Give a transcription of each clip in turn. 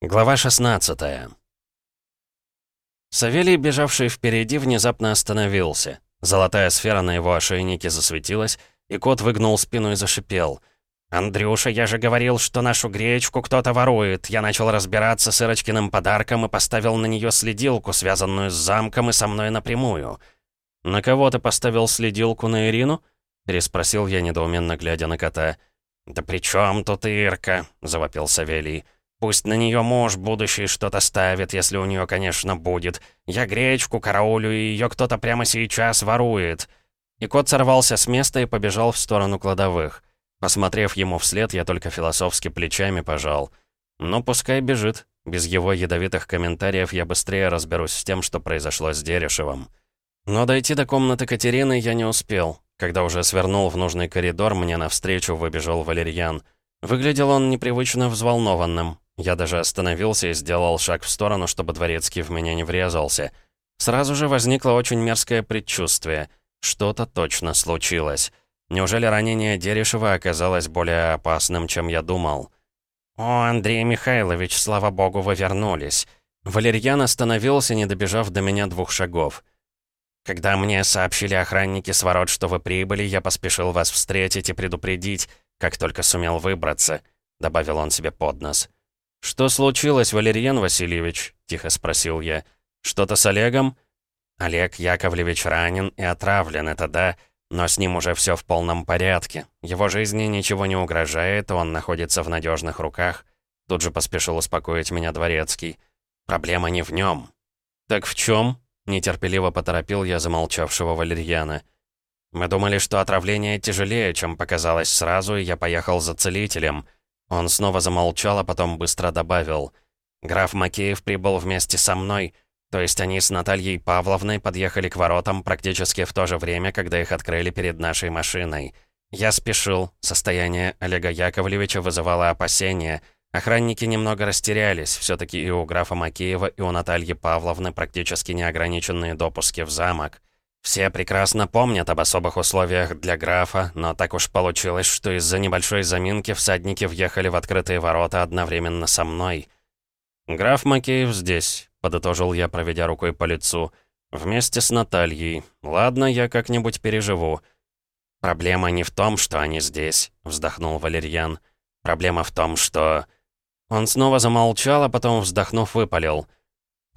Глава 16 Савелий, бежавший впереди, внезапно остановился. Золотая сфера на его ошейнике засветилась, и кот выгнул спину и зашипел. «Андрюша, я же говорил, что нашу гречку кто-то ворует. Я начал разбираться с Ирочкиным подарком и поставил на нее следилку, связанную с замком и со мной напрямую». «На кого ты поставил следилку на Ирину?» — переспросил я, недоуменно глядя на кота. «Да при чем тут Ирка?» — завопил Савелий. «Пусть на нее муж будущий что-то ставит, если у нее, конечно, будет. Я гречку караулю, и ее кто-то прямо сейчас ворует». И кот сорвался с места и побежал в сторону кладовых. Посмотрев ему вслед, я только философски плечами пожал. «Ну, пускай бежит. Без его ядовитых комментариев я быстрее разберусь с тем, что произошло с Дерешевым». Но дойти до комнаты Катерины я не успел. Когда уже свернул в нужный коридор, мне навстречу выбежал Валерьян. Выглядел он непривычно взволнованным. Я даже остановился и сделал шаг в сторону, чтобы дворецкий в меня не врезался. Сразу же возникло очень мерзкое предчувствие. Что-то точно случилось. Неужели ранение Дерешева оказалось более опасным, чем я думал? «О, Андрей Михайлович, слава богу, вы вернулись!» Валерьян остановился, не добежав до меня двух шагов. «Когда мне сообщили охранники с ворот, что вы прибыли, я поспешил вас встретить и предупредить, как только сумел выбраться», — добавил он себе под нос. «Что случилось, Валерьян Васильевич?» — тихо спросил я. «Что-то с Олегом?» «Олег Яковлевич ранен и отравлен, это да, но с ним уже все в полном порядке. Его жизни ничего не угрожает, он находится в надежных руках». Тут же поспешил успокоить меня Дворецкий. «Проблема не в нем». «Так в чем? нетерпеливо поторопил я замолчавшего Валерьяна. «Мы думали, что отравление тяжелее, чем показалось сразу, и я поехал за целителем». Он снова замолчал, а потом быстро добавил. «Граф Макеев прибыл вместе со мной, то есть они с Натальей Павловной подъехали к воротам практически в то же время, когда их открыли перед нашей машиной. Я спешил, состояние Олега Яковлевича вызывало опасения. Охранники немного растерялись, все таки и у графа Макеева, и у Натальи Павловны практически неограниченные допуски в замок». Все прекрасно помнят об особых условиях для графа, но так уж получилось, что из-за небольшой заминки всадники въехали в открытые ворота одновременно со мной. «Граф Макеев здесь», — подытожил я, проведя рукой по лицу, — «вместе с Натальей. Ладно, я как-нибудь переживу». «Проблема не в том, что они здесь», — вздохнул Валерьян. «Проблема в том, что...» Он снова замолчал, а потом, вздохнув, выпалил —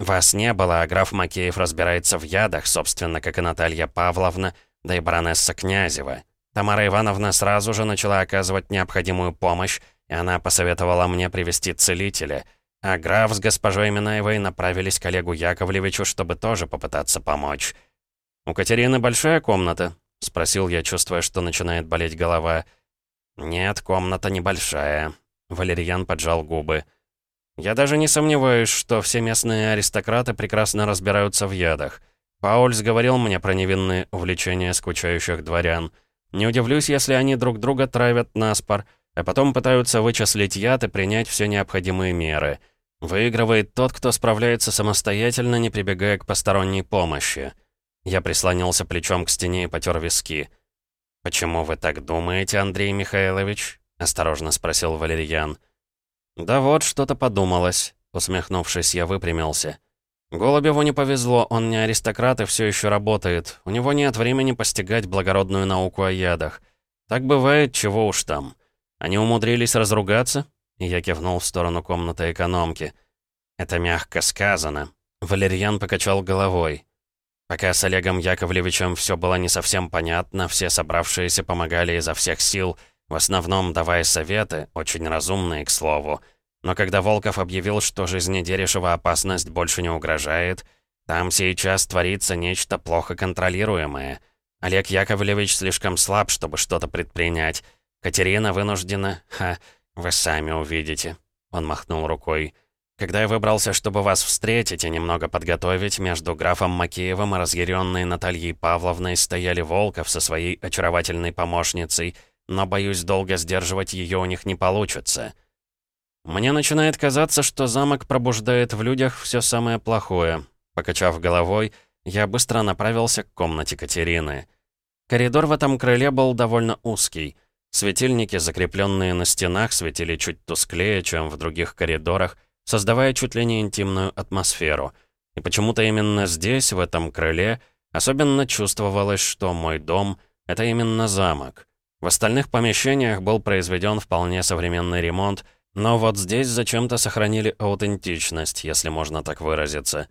«Вас не было, а граф Макеев разбирается в ядах, собственно, как и Наталья Павловна, да и баронесса Князева. Тамара Ивановна сразу же начала оказывать необходимую помощь, и она посоветовала мне привести целителя. А граф с госпожой Минаевой направились к Олегу Яковлевичу, чтобы тоже попытаться помочь. «У Катерины большая комната?» — спросил я, чувствуя, что начинает болеть голова. «Нет, комната небольшая». Валерьян поджал губы. Я даже не сомневаюсь, что все местные аристократы прекрасно разбираются в ядах. Паульс говорил мне про невинные увлечения скучающих дворян. Не удивлюсь, если они друг друга травят наспор, а потом пытаются вычислить яд и принять все необходимые меры. Выигрывает тот, кто справляется самостоятельно, не прибегая к посторонней помощи. Я прислонился плечом к стене и потер виски. «Почему вы так думаете, Андрей Михайлович?» — осторожно спросил Валерьян. «Да вот, что-то подумалось», — усмехнувшись, я выпрямился. «Голубеву не повезло, он не аристократ и все еще работает. У него нет времени постигать благородную науку о ядах. Так бывает, чего уж там. Они умудрились разругаться?» И я кивнул в сторону комнаты экономки. «Это мягко сказано». Валерьян покачал головой. Пока с Олегом Яковлевичем все было не совсем понятно, все собравшиеся помогали изо всех сил — в основном давая советы, очень разумные, к слову. Но когда Волков объявил, что жизни Дерешева опасность больше не угрожает, там сейчас творится нечто плохо контролируемое. Олег Яковлевич слишком слаб, чтобы что-то предпринять. Катерина вынуждена... Ха, вы сами увидите. Он махнул рукой. Когда я выбрался, чтобы вас встретить и немного подготовить, между графом Макеевым и разъяренной Натальей Павловной стояли Волков со своей очаровательной помощницей — но, боюсь, долго сдерживать ее у них не получится. Мне начинает казаться, что замок пробуждает в людях все самое плохое. Покачав головой, я быстро направился к комнате Катерины. Коридор в этом крыле был довольно узкий. Светильники, закрепленные на стенах, светили чуть тусклее, чем в других коридорах, создавая чуть ли не интимную атмосферу. И почему-то именно здесь, в этом крыле, особенно чувствовалось, что мой дом — это именно замок. В остальных помещениях был произведен вполне современный ремонт, но вот здесь зачем-то сохранили аутентичность, если можно так выразиться.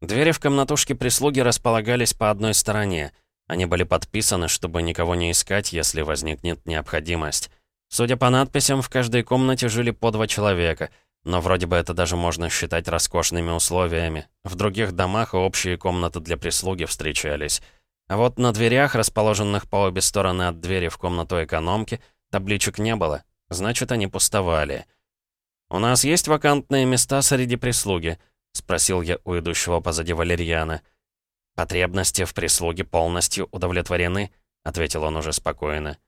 Двери в комнатушке прислуги располагались по одной стороне. Они были подписаны, чтобы никого не искать, если возникнет необходимость. Судя по надписям, в каждой комнате жили по два человека, но вроде бы это даже можно считать роскошными условиями. В других домах общие комнаты для прислуги встречались. А вот на дверях, расположенных по обе стороны от двери в комнату экономки, табличек не было. Значит, они пустовали. «У нас есть вакантные места среди прислуги?» — спросил я у идущего позади Валерьяна. «Потребности в прислуге полностью удовлетворены», — ответил он уже спокойно.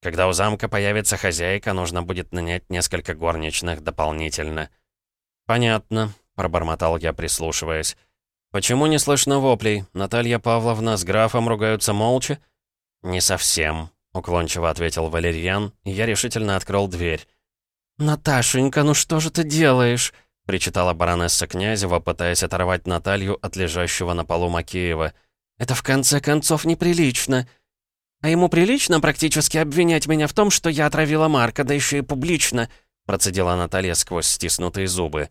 «Когда у замка появится хозяйка, нужно будет нанять несколько горничных дополнительно». «Понятно», — пробормотал я, прислушиваясь. «Почему не слышно воплей? Наталья Павловна с графом ругаются молча?» «Не совсем», — уклончиво ответил Валерьян, и я решительно открыл дверь. «Наташенька, ну что же ты делаешь?» — причитала баронесса Князева, пытаясь оторвать Наталью от лежащего на полу Макеева. «Это в конце концов неприлично. А ему прилично практически обвинять меня в том, что я отравила Марка, да еще и публично», — процедила Наталья сквозь стиснутые зубы.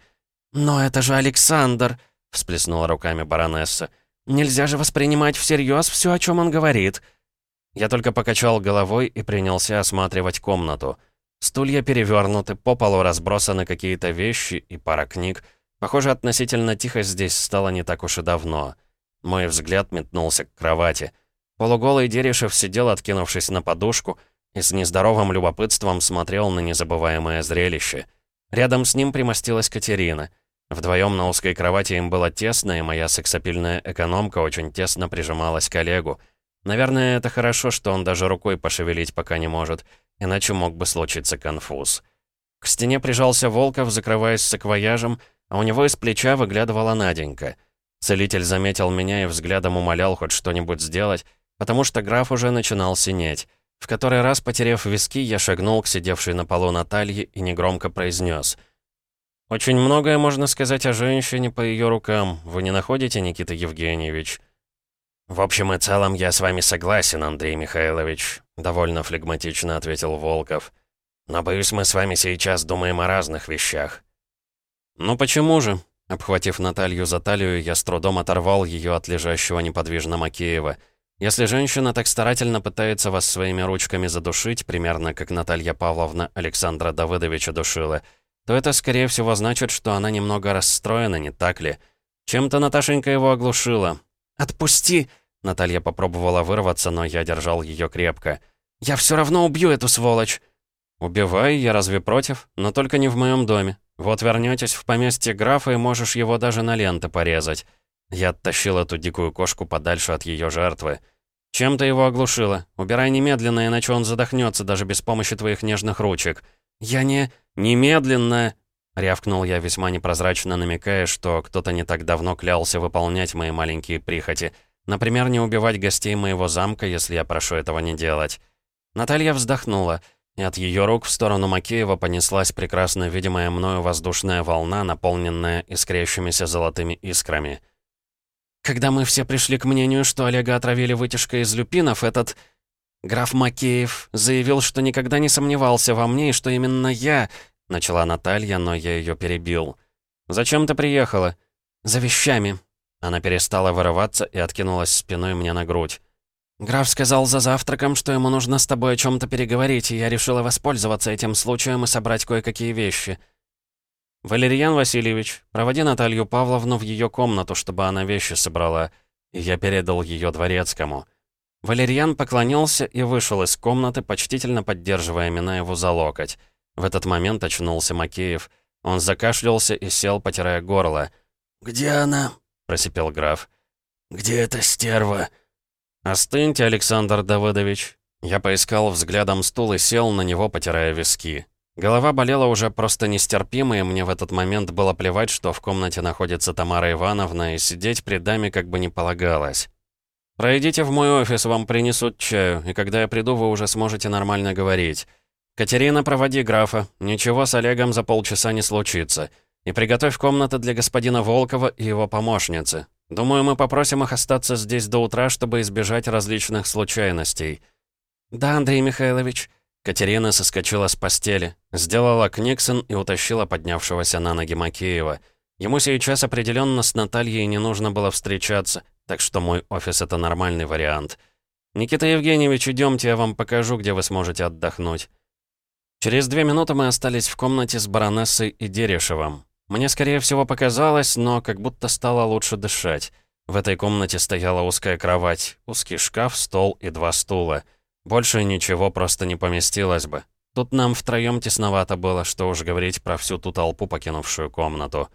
«Но это же Александр!» — всплеснула руками баронесса. «Нельзя же воспринимать всерьез все, о чем он говорит». Я только покачал головой и принялся осматривать комнату. Стулья перевернуты, по полу разбросаны какие-то вещи и пара книг. Похоже, относительно тихо здесь стало не так уж и давно. Мой взгляд метнулся к кровати. Полуголый Дерешев сидел, откинувшись на подушку, и с нездоровым любопытством смотрел на незабываемое зрелище. Рядом с ним примостилась Катерина. Вдвоем на узкой кровати им было тесно, и моя сексапильная экономка очень тесно прижималась к Олегу. Наверное, это хорошо, что он даже рукой пошевелить пока не может — иначе мог бы случиться конфуз. К стене прижался Волков, закрываясь саквояжем, а у него из плеча выглядывала Наденька. Целитель заметил меня и взглядом умолял хоть что-нибудь сделать, потому что граф уже начинал синеть. В который раз, потеряв виски, я шагнул к сидевшей на полу Наталье и негромко произнес. «Очень многое можно сказать о женщине по ее рукам. Вы не находите, Никита Евгеньевич?» «В общем и целом, я с вами согласен, Андрей Михайлович», — довольно флегматично ответил Волков. «Но, боюсь, мы с вами сейчас думаем о разных вещах». «Ну почему же?» Обхватив Наталью за талию, я с трудом оторвал ее от лежащего неподвижно Макеева. Если женщина так старательно пытается вас своими ручками задушить, примерно как Наталья Павловна Александра Давыдовича душила, то это, скорее всего, значит, что она немного расстроена, не так ли? Чем-то Наташенька его оглушила. «Отпусти!» Наталья попробовала вырваться, но я держал ее крепко. «Я все равно убью эту сволочь!» «Убивай, я разве против? Но только не в моем доме. Вот вернетесь в поместье графа и можешь его даже на ленты порезать». Я оттащил эту дикую кошку подальше от ее жертвы. «Чем ты его оглушила? Убирай немедленно, иначе он задохнется даже без помощи твоих нежных ручек». «Я не... немедленно...» Рявкнул я, весьма непрозрачно намекая, что кто-то не так давно клялся выполнять мои маленькие прихоти. Например, не убивать гостей моего замка, если я прошу этого не делать. Наталья вздохнула, и от ее рук в сторону Макеева понеслась прекрасно видимая мною воздушная волна, наполненная искрящимися золотыми искрами. Когда мы все пришли к мнению, что Олега отравили вытяжкой из люпинов, этот... Граф Макеев заявил, что никогда не сомневался во мне и что именно я... Начала Наталья, но я ее перебил. «Зачем ты приехала?» «За вещами». Она перестала вырываться и откинулась спиной мне на грудь. «Граф сказал за завтраком, что ему нужно с тобой о чем-то переговорить, и я решила воспользоваться этим случаем и собрать кое-какие вещи». «Валерьян Васильевич, проводи Наталью Павловну в ее комнату, чтобы она вещи собрала». И я передал ее дворецкому. Валерьян поклонился и вышел из комнаты, почтительно поддерживая Минаеву за локоть. В этот момент очнулся Макеев. Он закашлялся и сел, потирая горло. «Где она?» — просипел граф. «Где эта стерва?» «Остыньте, Александр Давыдович». Я поискал взглядом стул и сел на него, потирая виски. Голова болела уже просто нестерпимо, и мне в этот момент было плевать, что в комнате находится Тамара Ивановна, и сидеть при даме как бы не полагалось. «Пройдите в мой офис, вам принесут чаю, и когда я приду, вы уже сможете нормально говорить. Катерина, проводи графа. Ничего с Олегом за полчаса не случится. И приготовь комнаты для господина Волкова и его помощницы. Думаю, мы попросим их остаться здесь до утра, чтобы избежать различных случайностей». «Да, Андрей Михайлович». Катерина соскочила с постели, сделала книгсон и утащила поднявшегося на ноги Макеева. Ему сейчас определенно с Натальей не нужно было встречаться, так что мой офис — это нормальный вариант. «Никита Евгеньевич, идемте, я вам покажу, где вы сможете отдохнуть». Через две минуты мы остались в комнате с баронессой и Дерешевым. Мне, скорее всего, показалось, но как будто стало лучше дышать. В этой комнате стояла узкая кровать, узкий шкаф, стол и два стула. Больше ничего просто не поместилось бы. Тут нам втроем тесновато было, что уж говорить про всю ту толпу, покинувшую комнату.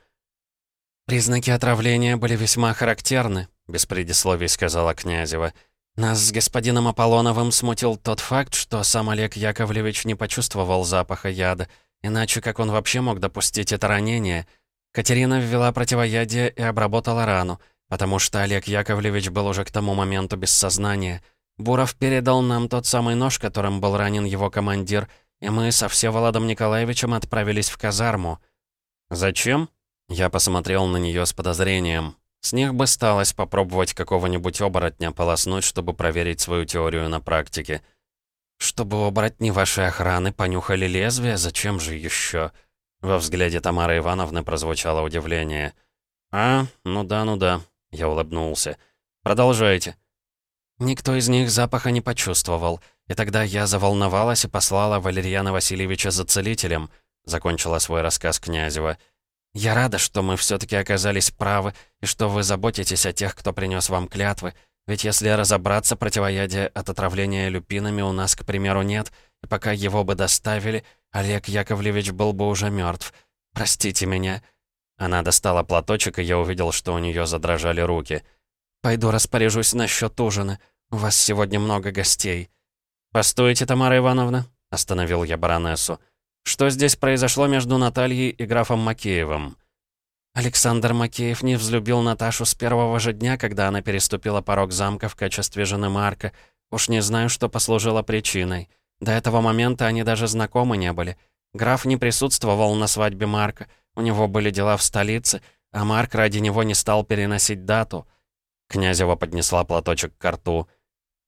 «Признаки отравления были весьма характерны», — без предисловий сказала Князева. «Нас с господином Аполлоновым смутил тот факт, что сам Олег Яковлевич не почувствовал запаха яда, иначе как он вообще мог допустить это ранение? Катерина ввела противоядие и обработала рану, потому что Олег Яковлевич был уже к тому моменту без сознания. Буров передал нам тот самый нож, которым был ранен его командир, и мы со Всеволодом Николаевичем отправились в казарму». «Зачем?» Я посмотрел на нее с подозрением. С них бы сталось попробовать какого-нибудь оборотня полоснуть, чтобы проверить свою теорию на практике. «Чтобы оборотни вашей охраны понюхали лезвие, зачем же еще? Во взгляде Тамары Ивановны прозвучало удивление. «А, ну да, ну да», — я улыбнулся. «Продолжайте». Никто из них запаха не почувствовал, и тогда я заволновалась и послала Валерьяна Васильевича за целителем, — закончила свой рассказ Князева. «Я рада, что мы все-таки оказались правы, и что вы заботитесь о тех, кто принес вам клятвы. Ведь если разобраться, противоядия от отравления люпинами у нас, к примеру, нет, и пока его бы доставили, Олег Яковлевич был бы уже мертв. Простите меня». Она достала платочек, и я увидел, что у нее задрожали руки. «Пойду распоряжусь насчет ужина. У вас сегодня много гостей». «Постойте, Тамара Ивановна», — остановил я баронессу. Что здесь произошло между Натальей и графом Макеевым? Александр Макеев не взлюбил Наташу с первого же дня, когда она переступила порог замка в качестве жены Марка. Уж не знаю, что послужило причиной. До этого момента они даже знакомы не были. Граф не присутствовал на свадьбе Марка, у него были дела в столице, а Марк ради него не стал переносить дату. Князева поднесла платочек к рту.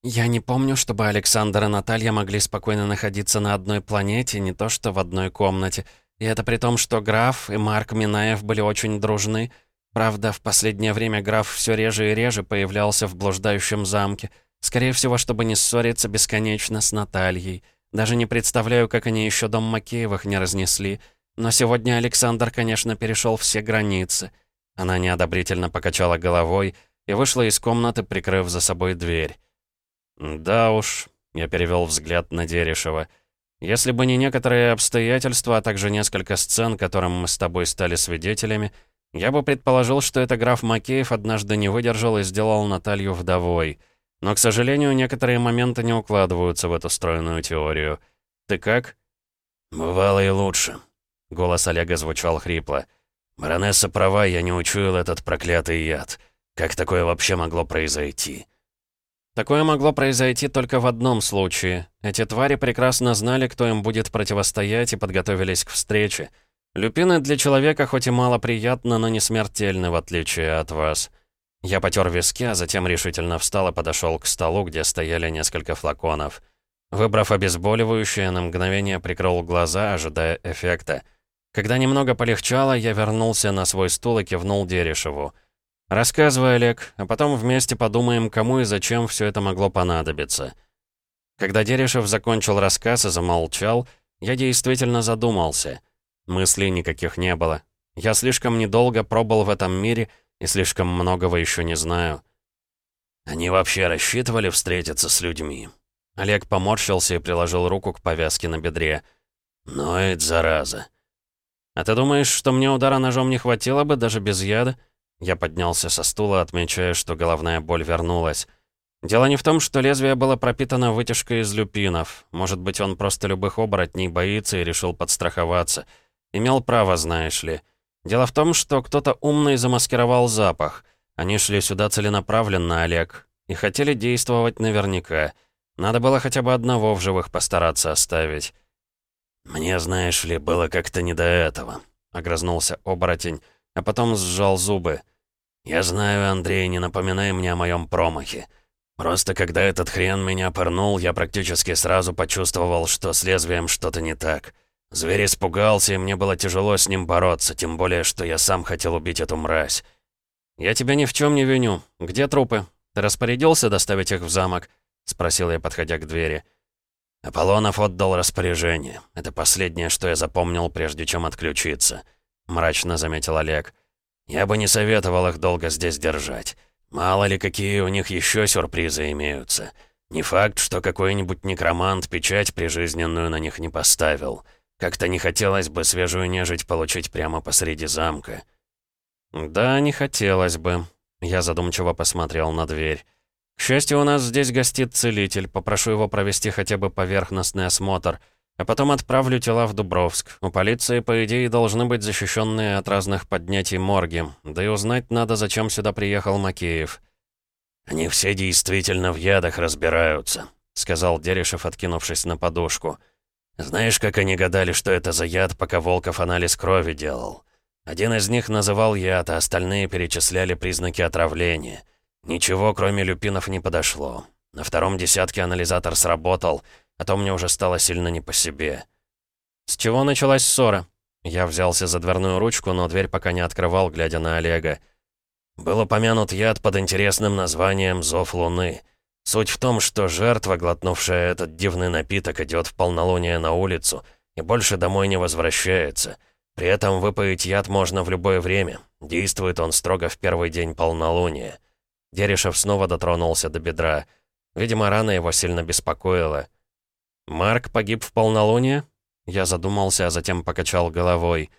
Я не помню, чтобы Александр и Наталья могли спокойно находиться на одной планете, не то что в одной комнате. И это при том, что граф и Марк Минаев были очень дружны. Правда, в последнее время граф все реже и реже появлялся в блуждающем замке. Скорее всего, чтобы не ссориться бесконечно с Натальей. Даже не представляю, как они еще дом Макеевых не разнесли. Но сегодня Александр, конечно, перешел все границы. Она неодобрительно покачала головой и вышла из комнаты, прикрыв за собой дверь. «Да уж», — я перевел взгляд на Дерешева. «Если бы не некоторые обстоятельства, а также несколько сцен, которым мы с тобой стали свидетелями, я бы предположил, что это граф Макеев однажды не выдержал и сделал Наталью вдовой. Но, к сожалению, некоторые моменты не укладываются в эту стройную теорию. Ты как?» «Бывало и лучше», — голос Олега звучал хрипло. «Баронесса права, я не учуял этот проклятый яд. Как такое вообще могло произойти?» Такое могло произойти только в одном случае. Эти твари прекрасно знали, кто им будет противостоять, и подготовились к встрече. Люпины для человека хоть и мало приятно, но не смертельны, в отличие от вас. Я потер виски, а затем решительно встал и подошел к столу, где стояли несколько флаконов. Выбрав обезболивающее, на мгновение прикрыл глаза, ожидая эффекта. Когда немного полегчало, я вернулся на свой стул и кивнул Дерешеву. «Рассказывай, Олег, а потом вместе подумаем, кому и зачем все это могло понадобиться». Когда Дерешев закончил рассказ и замолчал, я действительно задумался. Мыслей никаких не было. Я слишком недолго пробыл в этом мире и слишком многого еще не знаю. Они вообще рассчитывали встретиться с людьми? Олег поморщился и приложил руку к повязке на бедре. Но это зараза. А ты думаешь, что мне удара ножом не хватило бы, даже без яда? Я поднялся со стула, отмечая, что головная боль вернулась. Дело не в том, что лезвие было пропитано вытяжкой из люпинов. Может быть, он просто любых оборотней боится и решил подстраховаться. Имел право, знаешь ли. Дело в том, что кто-то умный замаскировал запах. Они шли сюда целенаправленно, Олег, и хотели действовать наверняка. Надо было хотя бы одного в живых постараться оставить. Мне, знаешь ли, было как-то не до этого. — огрызнулся оборотень, а потом сжал зубы. «Я знаю, Андрей, не напоминай мне о моем промахе. Просто когда этот хрен меня пырнул, я практически сразу почувствовал, что с лезвием что-то не так. Зверь испугался, и мне было тяжело с ним бороться, тем более, что я сам хотел убить эту мразь. «Я тебя ни в чем не виню. Где трупы? Ты распорядился доставить их в замок?» — спросил я, подходя к двери. «Аполлонов отдал распоряжение. Это последнее, что я запомнил, прежде чем отключиться», — мрачно заметил Олег. «Я бы не советовал их долго здесь держать. Мало ли, какие у них еще сюрпризы имеются. Не факт, что какой-нибудь некромант печать прижизненную на них не поставил. Как-то не хотелось бы свежую нежить получить прямо посреди замка». «Да, не хотелось бы». Я задумчиво посмотрел на дверь. «К счастью, у нас здесь гостит целитель. Попрошу его провести хотя бы поверхностный осмотр. А потом отправлю тела в Дубровск. У полиции, по идее, должны быть защищенные от разных поднятий морги. Да и узнать надо, зачем сюда приехал Макеев». «Они все действительно в ядах разбираются», — сказал Дерешев, откинувшись на подушку. «Знаешь, как они гадали, что это за яд, пока Волков анализ крови делал? Один из них называл яд, а остальные перечисляли признаки отравления. Ничего, кроме люпинов, не подошло. На втором десятке анализатор сработал, а то мне уже стало сильно не по себе. С чего началась ссора? Я взялся за дверную ручку, но дверь пока не открывал, глядя на Олега. Был упомянут яд под интересным названием «Зов Луны». Суть в том, что жертва, глотнувшая этот дивный напиток, идет в полнолуние на улицу и больше домой не возвращается — при этом выпаять яд можно в любое время. Действует он строго в первый день полнолуния. Дерешев снова дотронулся до бедра. Видимо, рана его сильно беспокоила. «Марк погиб в полнолуние?» Я задумался, а затем покачал головой.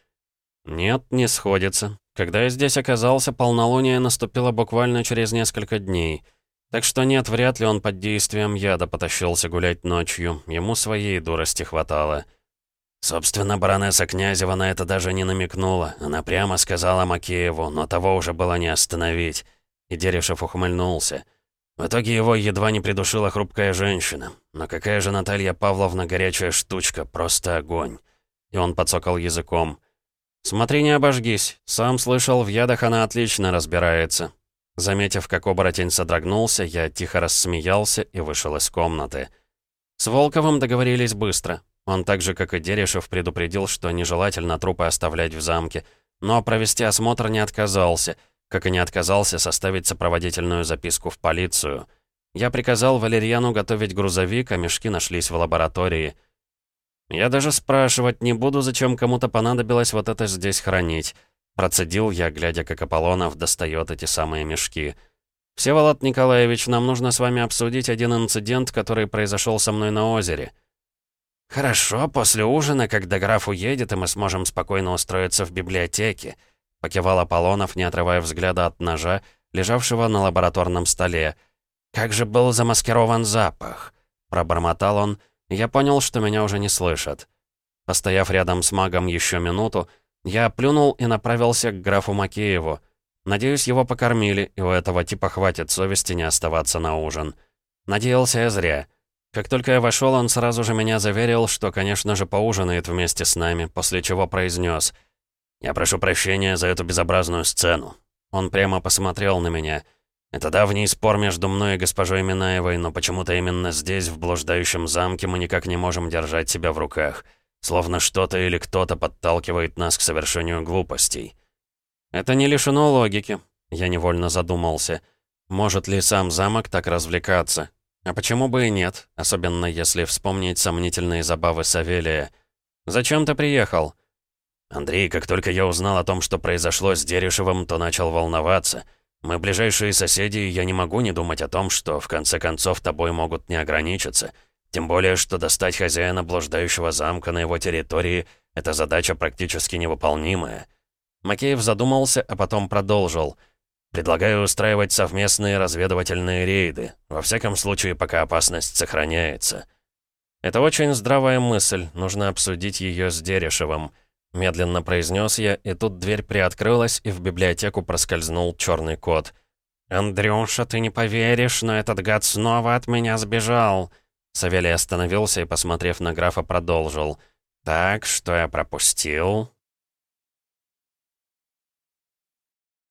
«Нет, не сходится. Когда я здесь оказался, полнолуние наступило буквально через несколько дней. Так что нет, вряд ли он под действием яда потащился гулять ночью. Ему своей дурости хватало». Собственно, баронесса Князева на это даже не намекнула. Она прямо сказала Макееву, но того уже было не остановить. И Дерешев ухмыльнулся. В итоге его едва не придушила хрупкая женщина. Но какая же Наталья Павловна горячая штучка, просто огонь. И он подсокал языком. «Смотри, не обожгись. Сам слышал, в ядах она отлично разбирается». Заметив, как оборотень содрогнулся, я тихо рассмеялся и вышел из комнаты. С Волковым договорились быстро. Он так же, как и Дерешев, предупредил, что нежелательно трупы оставлять в замке, но провести осмотр не отказался, как и не отказался составить сопроводительную записку в полицию. Я приказал Валерьяну готовить грузовик, а мешки нашлись в лаборатории. «Я даже спрашивать не буду, зачем кому-то понадобилось вот это здесь хранить», процедил я, глядя, как Аполлонов достает эти самые мешки. «Всеволод Николаевич, нам нужно с вами обсудить один инцидент, который произошел со мной на озере». «Хорошо, после ужина, когда граф уедет, и мы сможем спокойно устроиться в библиотеке», покивал Аполлонов, не отрывая взгляда от ножа, лежавшего на лабораторном столе. «Как же был замаскирован запах!» Пробормотал он, я понял, что меня уже не слышат. Постояв рядом с магом еще минуту, я плюнул и направился к графу Макееву. Надеюсь, его покормили, и у этого типа хватит совести не оставаться на ужин. Надеялся я зря. Как только я вошел, он сразу же меня заверил, что, конечно же, поужинает вместе с нами, после чего произнес: «Я прошу прощения за эту безобразную сцену». Он прямо посмотрел на меня. «Это давний спор между мной и госпожой Минаевой, но почему-то именно здесь, в блуждающем замке, мы никак не можем держать себя в руках. Словно что-то или кто-то подталкивает нас к совершению глупостей». «Это не лишено логики», — я невольно задумался. «Может ли сам замок так развлекаться? А почему бы и нет, особенно если вспомнить сомнительные забавы Савелия. «Зачем ты приехал?» «Андрей, как только я узнал о том, что произошло с Дерешевым, то начал волноваться. Мы ближайшие соседи, и я не могу не думать о том, что в конце концов тобой могут не ограничиться. Тем более, что достать хозяина блуждающего замка на его территории — это задача практически невыполнимая». Макеев задумался, а потом продолжил — Предлагаю устраивать совместные разведывательные рейды. Во всяком случае, пока опасность сохраняется. Это очень здравая мысль, нужно обсудить ее с Дерешевым. Медленно произнес я, и тут дверь приоткрылась, и в библиотеку проскользнул черный кот. «Андрюша, ты не поверишь, но этот гад снова от меня сбежал!» Савелий остановился и, посмотрев на графа, продолжил. «Так, что я пропустил?»